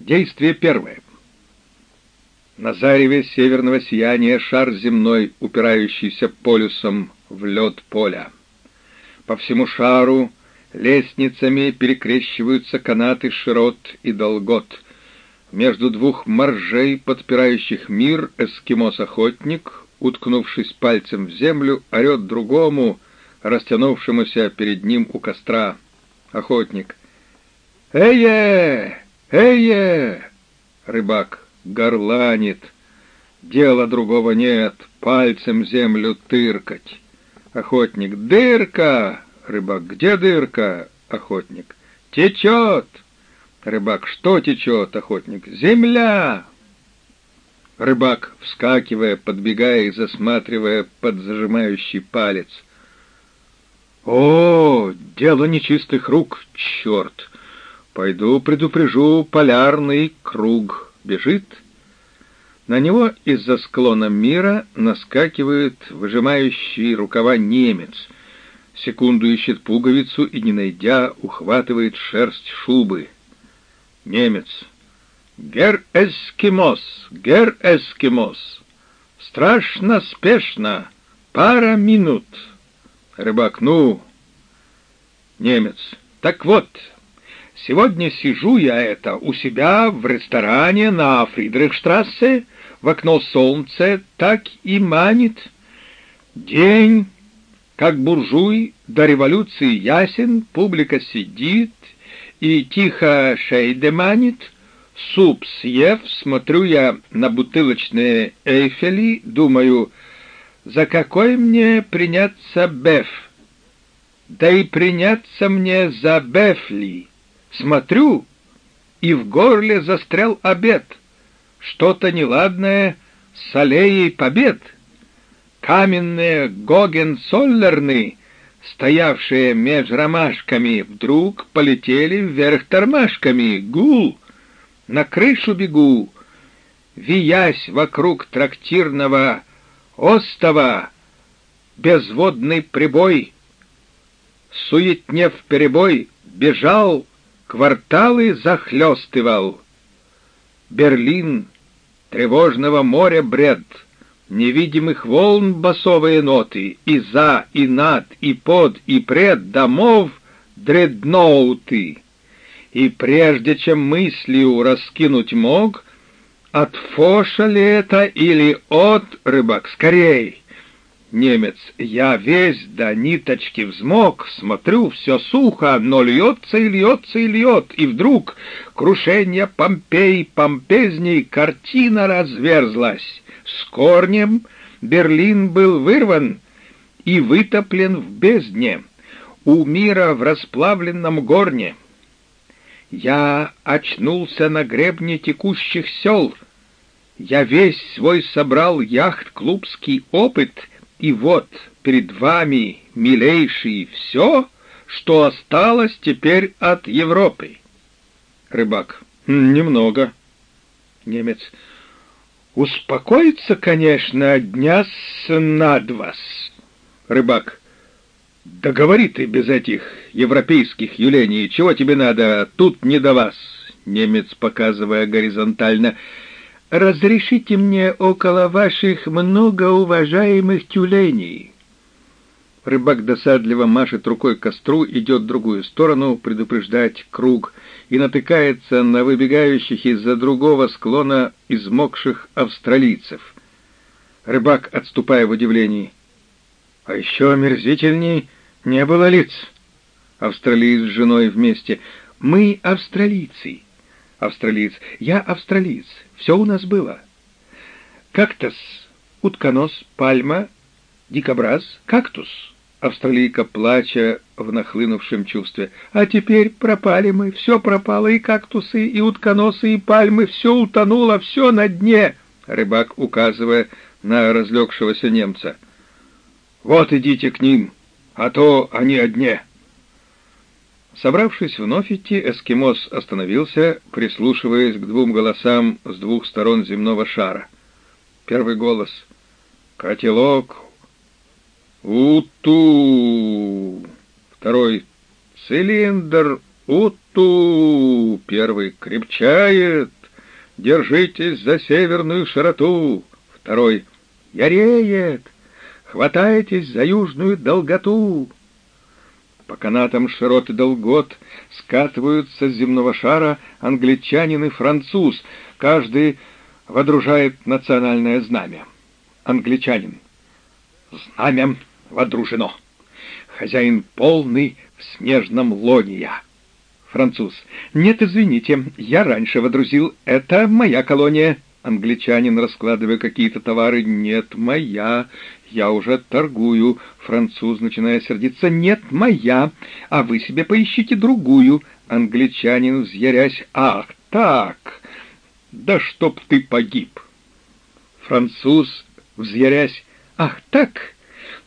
Действие первое. На зареве северного сияния шар земной, упирающийся полюсом в лед поля. По всему шару лестницами перекрещиваются канаты широт и долгот. Между двух моржей, подпирающих мир, эскимос-охотник, уткнувшись пальцем в землю, орет другому, растянувшемуся перед ним у костра. Охотник. «Эе! Эе!» Рыбак горланит. Дела другого нет, пальцем землю тыркать. Охотник. «Дырка!» Рыбак. «Где дырка?» Охотник. «Течет!» Рыбак. «Что течет?» Охотник. «Земля!» Рыбак, вскакивая, подбегая и засматривая под зажимающий палец. «О, дело нечистых рук, черт! Пойду предупрежу полярный круг. Бежит?» На него из-за склона мира наскакивает выжимающий рукава немец. Секунду ищет пуговицу и, не найдя, ухватывает шерсть шубы. Немец. «Гер Эскимос! Гер Эскимос! Страшно спешно! Пара минут!» Рыбак. «Ну?» Немец. «Так вот, сегодня сижу я это у себя в ресторане на Фридрихштрассе, в окно солнце так и манит. День, как буржуй, до революции ясен, публика сидит и тихо шейде манит. Суп съев, смотрю я на бутылочные эйфели, думаю, за какой мне приняться беф? Да и приняться мне за бефли. Смотрю, и в горле застрял обед — что-то неладное с аллеей побед. Каменные Гоген-Соллерны, стоявшие меж ромашками, вдруг полетели вверх тормашками. Гул! На крышу бегу, виясь вокруг трактирного остова, безводный прибой, суетнев перебой, бежал, кварталы захлестывал. Берлин, тревожного моря бред, невидимых волн басовые ноты, и за, и над, и под, и пред домов дредноуты. И прежде чем мыслью раскинуть мог, от фоша ли это или от рыбак, скорей! Немец, я весь до ниточки взмок, смотрю, все сухо, но льется и льется и льет, и вдруг крушение Помпей, помпезней, картина разверзлась. С корнем Берлин был вырван и вытоплен в бездне, у мира в расплавленном горне. Я очнулся на гребне текущих сел, я весь свой собрал яхт-клубский опыт — и вот перед вами, милейший, все, что осталось теперь от Европы. Рыбак. Немного. Немец. Успокоиться, конечно, дня с над вас. Рыбак. Да говори ты без этих европейских юлений. Чего тебе надо? Тут не до вас. Немец, показывая горизонтально. «Разрешите мне около ваших многоуважаемых тюленей». Рыбак досадливо машет рукой к костру, идет в другую сторону предупреждать круг и натыкается на выбегающих из-за другого склона измокших австралийцев. Рыбак, отступая в удивлении. «А еще омерзительней не было лиц». Австралиец с женой вместе. «Мы австралийцы». Австралиец. «Я австралиец. Все у нас было. Кактус, утконос, пальма, дикобраз, кактус. Австралийка, плача в нахлынувшем чувстве. А теперь пропали мы, все пропало, и кактусы, и утконосы, и пальмы, все утонуло, все на дне. Рыбак, указывая на разлегшегося немца. Вот идите к ним, а то они о дне. Собравшись вновь идти, эскимос остановился, прислушиваясь к двум голосам с двух сторон земного шара. Первый голос — «Котелок! Уту!» Второй — «Цилиндр! Уту!» Первый крепчает. Держитесь за северную широту. Второй яреет. Хватайтесь за южную долготу. По канатам широт и долгот скатываются с земного шара англичанин и француз. Каждый водружает национальное знамя. Англичанин. Знамя водружено. Хозяин полный в снежном лоне я. Француз. Нет, извините, я раньше водрузил. Это моя колония. Англичанин, раскладывая какие-то товары. Нет, моя. Я уже торгую. Француз, начиная сердиться. Нет, моя. А вы себе поищите другую. Англичанин, взъярясь. Ах, так. Да чтоб ты погиб. Француз, взъярясь. Ах, так.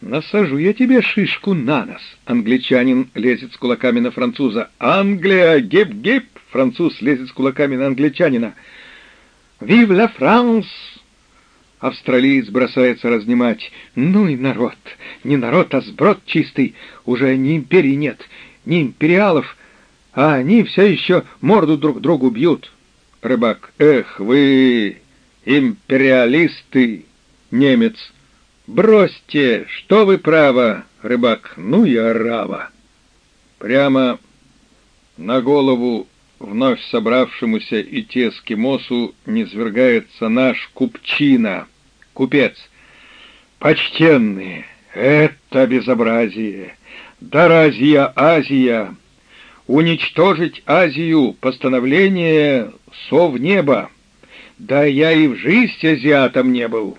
«Насажу я тебе шишку на нос!» Англичанин лезет с кулаками на француза. «Англия! Гип-гип!» Француз лезет с кулаками на англичанина. «Вив ла Франс!» Австралиец бросается разнимать. «Ну и народ! Не народ, а сброд чистый! Уже ни империи нет, ни империалов, а они все еще морду друг другу бьют!» Рыбак. «Эх вы, империалисты!» Немец. «Бросьте! Что вы право, рыбак? Ну и орава!» Прямо на голову вновь собравшемуся идти эскимосу низвергается наш купчина, купец. «Почтенные, это безобразие! Да разве Азия! Уничтожить Азию постановление сов неба! Да я и в жизнь азиатом не был!»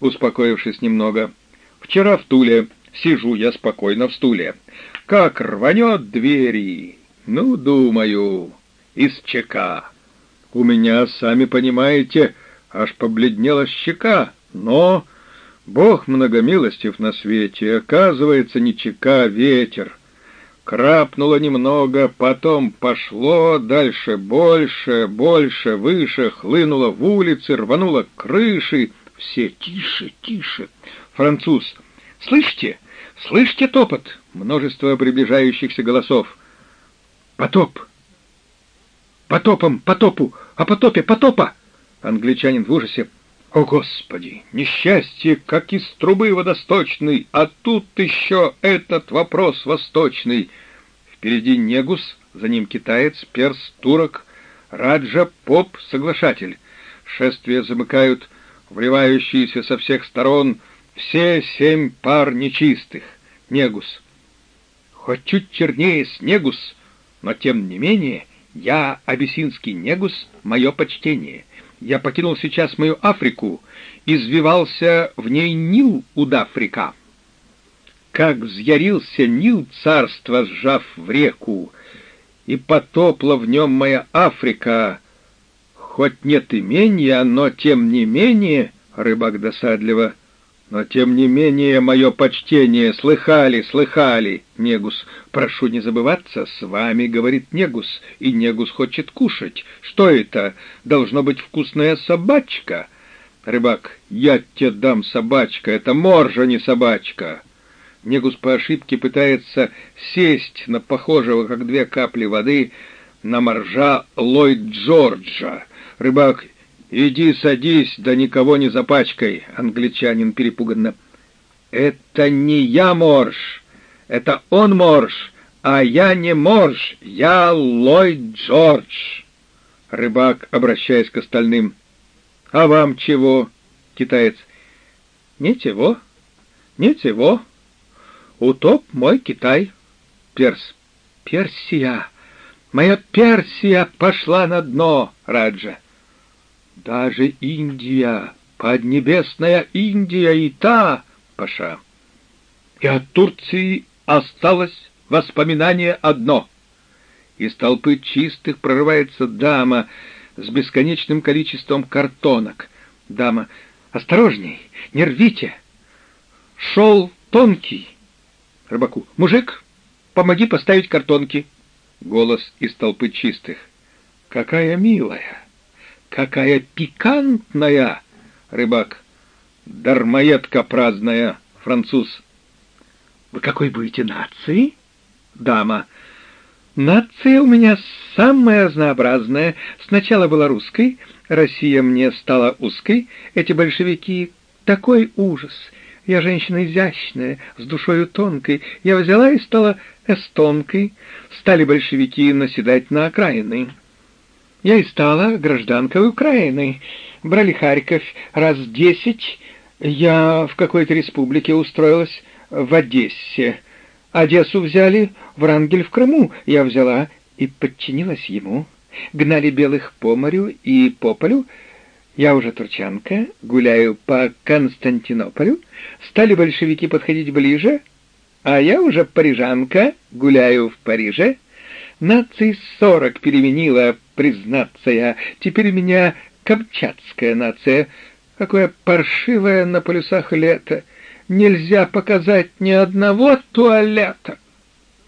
успокоившись немного. «Вчера в Туле. Сижу я спокойно в стуле. Как рванет двери! Ну, думаю, из ЧК. У меня, сами понимаете, аж побледнела щека, но... Бог многомилостив на свете, оказывается, не ЧК, а ветер. Крапнуло немного, потом пошло, дальше больше, больше, выше, хлынуло в улицы, рвануло крыши, все тише, тише. Француз. Слышите? Слышите топот? Множество приближающихся голосов. Потоп. Потопом, потопу, а потопе, потопа. Англичанин в ужасе. О, Господи! Несчастье, как из трубы водосточной, а тут еще этот вопрос восточный. Впереди Негус, за ним китаец, перс, турок, Раджа, поп, соглашатель. Шествие замыкают вливающиеся со всех сторон все семь пар нечистых. Негус. Хоть чуть чернее снегус, но тем не менее я, абиссинский негус, мое почтение. Я покинул сейчас мою Африку, извивался в ней Нил удафрика. Как взъярился Нил, царство сжав в реку, и потопла в нем моя Африка, Хоть нет имения, но тем не менее, рыбак досадливо, но тем не менее мое почтение, слыхали, слыхали, Негус, прошу не забываться, с вами, говорит Негус, и Негус хочет кушать. Что это? Должно быть вкусная собачка. Рыбак, я тебе дам собачка, это моржа, не собачка. Негус по ошибке пытается сесть на похожего, как две капли воды, на моржа Ллойд Джорджа. Рыбак, иди садись, да никого не запачкай, англичанин перепуганно. Это не я морж, это он морж, а я не морж, я Ллойд Джордж. Рыбак, обращаясь к остальным. А вам чего? Китаец. Ничего, ничего. Утоп мой Китай. Перс. Персия. Моя Персия пошла на дно, Раджа. Даже Индия, поднебесная Индия и та, Паша. И от Турции осталось воспоминание одно. Из толпы чистых прорывается дама с бесконечным количеством картонок. Дама, осторожней, не рвите. Шел тонкий. Рыбаку, мужик, помоги поставить картонки. Голос из толпы чистых. Какая милая! Какая пикантная! Рыбак. Дармоедка праздная. Француз. Вы какой будете нации? Дама. Нация у меня самая разнообразная. Сначала была русской, Россия мне стала узкой, эти большевики — такой ужас. Я женщина изящная, с душою тонкой. Я взяла и стала эстонкой. Стали большевики наседать на окраины. Я и стала гражданкой Украины. Брали Харьков раз десять. Я в какой-то республике устроилась в Одессе. Одессу взяли, Врангель в Крыму я взяла и подчинилась ему. Гнали белых по морю и по полю. Я уже турчанка, гуляю по Константинополю. Стали большевики подходить ближе, а я уже парижанка, гуляю в Париже. Наций сорок переменила, признаться я. Теперь меня камчатская нация. Какое паршивое на полюсах лето нельзя показать ни одного туалета.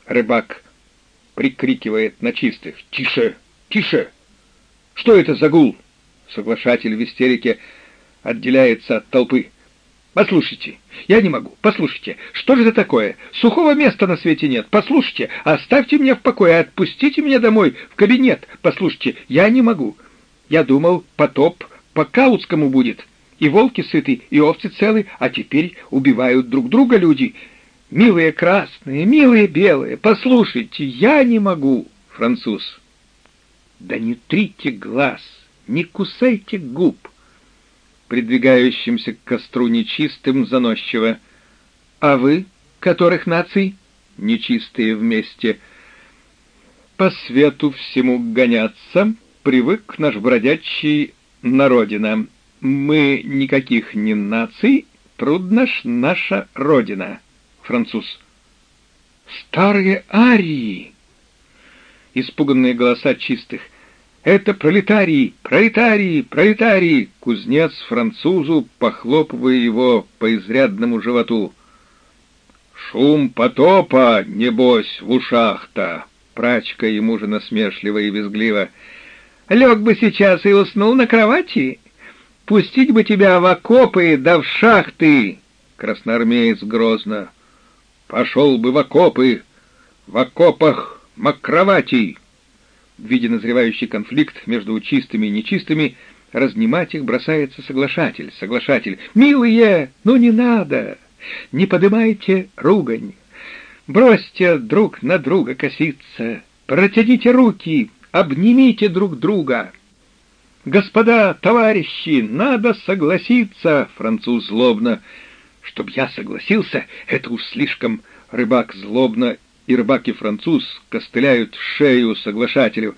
Рыбак прикрикивает на чистых. «Тише! Тише! Что это за гул?» Соглашатель в истерике отделяется от толпы. «Послушайте, я не могу. Послушайте, что же это такое? Сухого места на свете нет. Послушайте, оставьте меня в покое, отпустите меня домой, в кабинет. Послушайте, я не могу. Я думал, потоп по Каутскому будет». И волки сыты, и овцы целы, а теперь убивают друг друга люди. Милые красные, милые белые, послушайте, я не могу, француз. Да не трите глаз, не кусайте губ. Придвигающимся к костру нечистым заносчиво. А вы, которых наций? Нечистые вместе. По свету всему гоняться привык наш бродячий народина. Мы никаких не наций, трудно ж наша родина. Француз. Старые арии! Испуганные голоса чистых. Это пролетарии, пролетарии, пролетарии! Кузнец французу, похлопывая его по изрядному животу. Шум потопа, небось, в ушах-то! Прачка ему же насмешливо и визгливо. Лег бы сейчас и уснул на кровати, Пустить бы тебя в окопы да в шахты!» Красноармеец грозно. «Пошел бы в окопы! В окопах макроватий!» Видя назревающий конфликт между чистыми и нечистыми, разнимать их бросается соглашатель. Соглашатель. «Милые, ну не надо! Не подымайте ругань! Бросьте друг на друга коситься! Протяните руки! Обнимите друг друга!» «Господа, товарищи, надо согласиться!» Француз злобно. «Чтоб я согласился, это уж слишком...» Рыбак злобно и рыбак и француз костыляют шею соглашателю.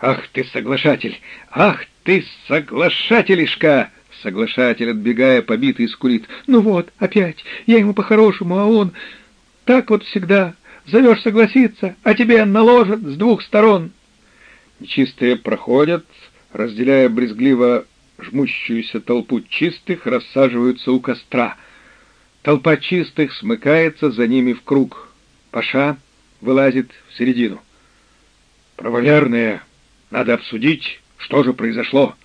«Ах ты, соглашатель! Ах ты, соглашателишка!» Соглашатель, отбегая, побитый, скулит. «Ну вот, опять, я ему по-хорошему, а он... Так вот всегда. Зовешь согласиться, а тебе наложат с двух сторон». Нечистые проходят, разделяя брезгливо жмущуюся толпу чистых, рассаживаются у костра. Толпа чистых смыкается за ними в круг. Паша вылазит в середину. «Правоверные, надо обсудить, что же произошло.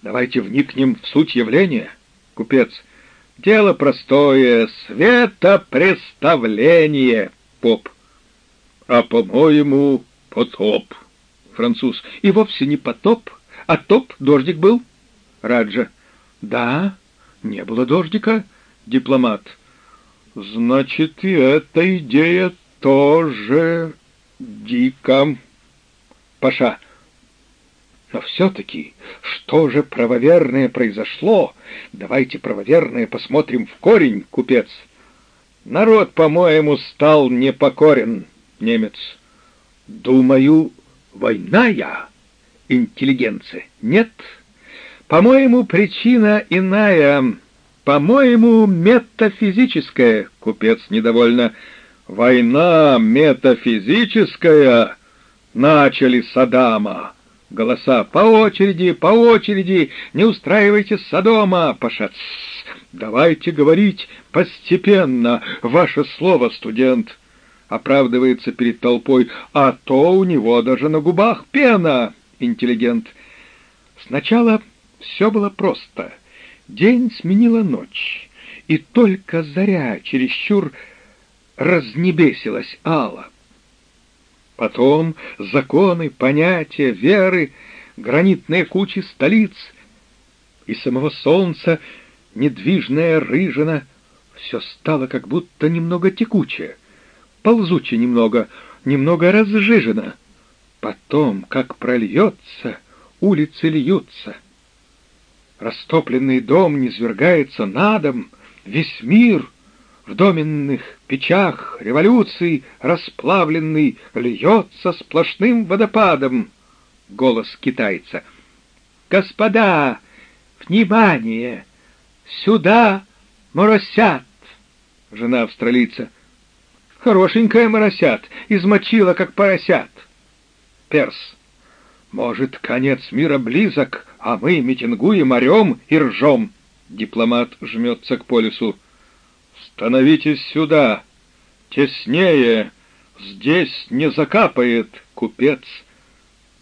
Давайте вникнем в суть явления». Купец. «Дело простое, светопреставление». Поп. «А, по-моему, потоп». Француз. «И вовсе не потоп, а топ дождик был? Раджа. Да, не было дождика. Дипломат. Значит, и эта идея тоже дико. Паша. Но все-таки, что же правоверное произошло? Давайте правоверное посмотрим в корень, купец. Народ, по-моему, стал непокорен, немец. Думаю, война я интеллигенция. Нет, по-моему, причина иная. По-моему, метафизическая. Купец недовольно. Война метафизическая. Начали Садама. Голоса по очереди, по очереди. Не устраивайте Содома, Пашац. Давайте говорить постепенно. Ваше слово, студент. Оправдывается перед толпой, а то у него даже на губах пена интеллигент. Сначала все было просто. День сменила ночь, и только заря чересчур разнебесилась Алла. Потом законы, понятия, веры, гранитные кучи столиц и самого солнца недвижная рыжина. Все стало как будто немного текучее, ползуче немного, немного разжижено. Потом, как прольется, улицы льются. Растопленный дом низвергается на дом, весь мир в доменных печах революции расплавленный льется сплошным водопадом. Голос китайца. «Господа, внимание! Сюда моросят!» Жена австралийца. «Хорошенькая моросят, измочила, как поросят!» Перс. «Может, конец мира близок, а мы митингуем, орем и ржем!» Дипломат жмется к полюсу. «Становитесь сюда! Теснее! Здесь не закапает купец!»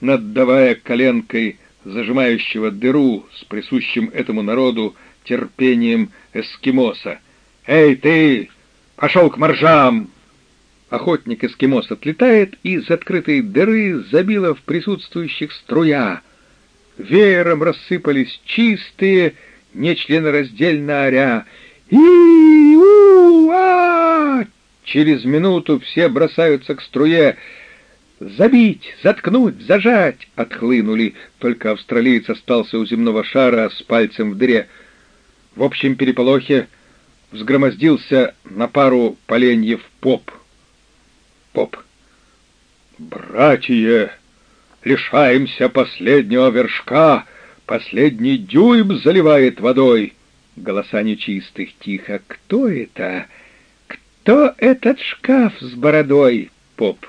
Наддавая коленкой зажимающего дыру с присущим этому народу терпением эскимоса. «Эй, ты! Пошел к моржам!» Охотник-эскимос отлетает, и из открытой дыры забила в присутствующих струя. Веером рассыпались чистые, нечленораздельно оря. и а Через минуту все бросаются к струе. «Забить! Заткнуть! Зажать!» — отхлынули. Только австралиец остался у земного шара с пальцем в дыре. В общем переполохе взгромоздился на пару поленьев поп — Поп. «Братья, лишаемся последнего вершка, последний дюйм заливает водой». Голоса нечистых тихо. «Кто это? Кто этот шкаф с бородой?» Поп.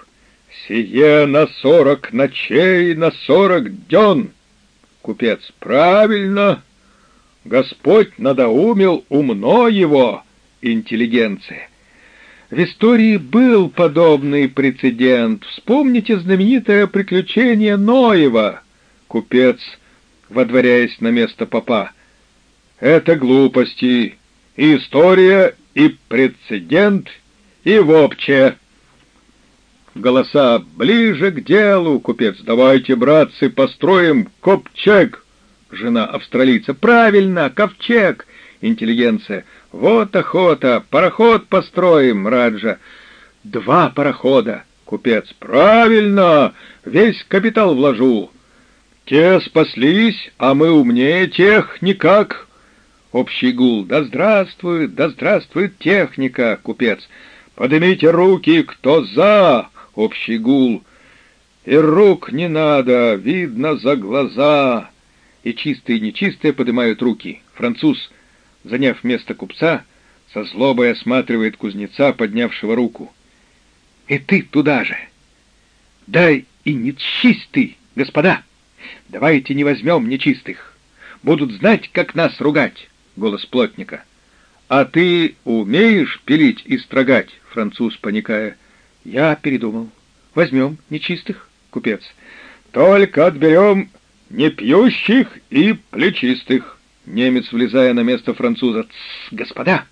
«Сие на сорок ночей, на сорок дён». Купец. «Правильно. Господь надоумил умно его, интеллигенция». В истории был подобный прецедент. Вспомните знаменитое приключение Ноева. Купец, водворяясь на место попа. Это глупости. И история, и прецедент, и вопче. Голоса ближе к делу, купец. Давайте, братцы, построим ковчег. Жена австралийца. Правильно, ковчег. Интеллигенция. Вот охота! Пароход построим, Раджа!» «Два парохода!» Купец. «Правильно! Весь капитал вложу!» «Те спаслись, а мы умнее тех никак!» Общий гул. «Да здравствует, да здравствует техника!» Купец. «Поднимите руки, кто за!» Общий гул. «И рук не надо, видно за глаза!» И чистые и нечистые поднимают руки. Француз заняв место купца, со злобой осматривает кузнеца, поднявшего руку. «И ты туда же! Дай и нечистый, господа! Давайте не возьмем нечистых! Будут знать, как нас ругать!» — голос плотника. «А ты умеешь пилить и строгать?» — француз, паникая. «Я передумал. Возьмем нечистых, купец. Только отберем непьющих и плечистых». Немец, влезая на место француза. господа,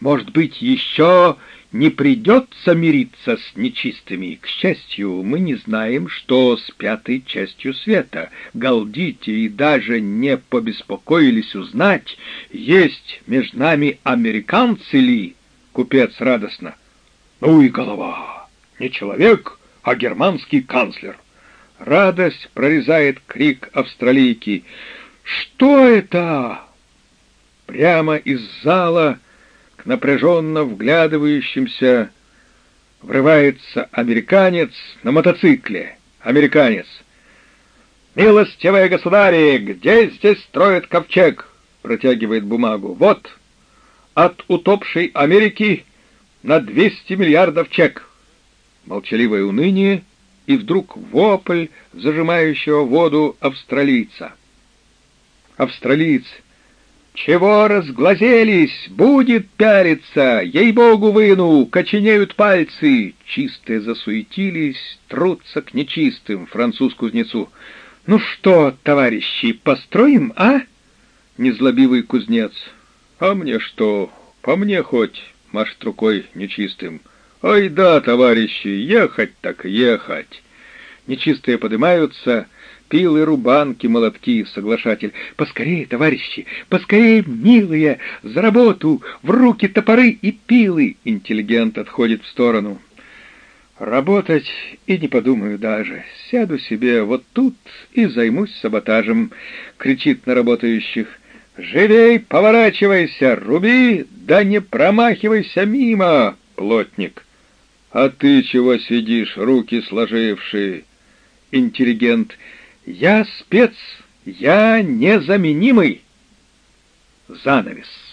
может быть, еще не придется мириться с нечистыми. К счастью, мы не знаем, что с пятой частью света. Галдите и даже не побеспокоились узнать, есть между нами американцы ли? Купец радостно. Ну и голова! Не человек, а германский канцлер. Радость прорезает крик австралийки — «Что это?» Прямо из зала напряженно вглядывающимся врывается американец на мотоцикле. Американец. «Милостивые государи, где здесь строят ковчег?» Протягивает бумагу. «Вот, от утопшей Америки на 200 миллиардов чек». Молчаливое уныние и вдруг вопль зажимающего воду австралийца. Австралиец. «Чего разглазелись? Будет пяриться! Ей-богу выну! Коченеют пальцы!» Чистые засуетились, трутся к нечистым, француз-кузнецу. «Ну что, товарищи, построим, а?» Незлобивый кузнец. «А мне что? По мне хоть!» — машет рукой нечистым. Ой да, товарищи, ехать так ехать. Нечистые поднимаются, пилы, рубанки, молотки, соглашатель. Поскорее, товарищи, поскорее, милые, за работу, в руки топоры и пилы. Интеллигент отходит в сторону. Работать и не подумаю даже. Сяду себе вот тут и займусь саботажем, кричит на работающих. «Живей, поворачивайся, руби, да не промахивайся мимо, плотник!» «А ты чего сидишь, руки сложившие?» Интеллигент. «Я спец, я незаменимый!» Занавес.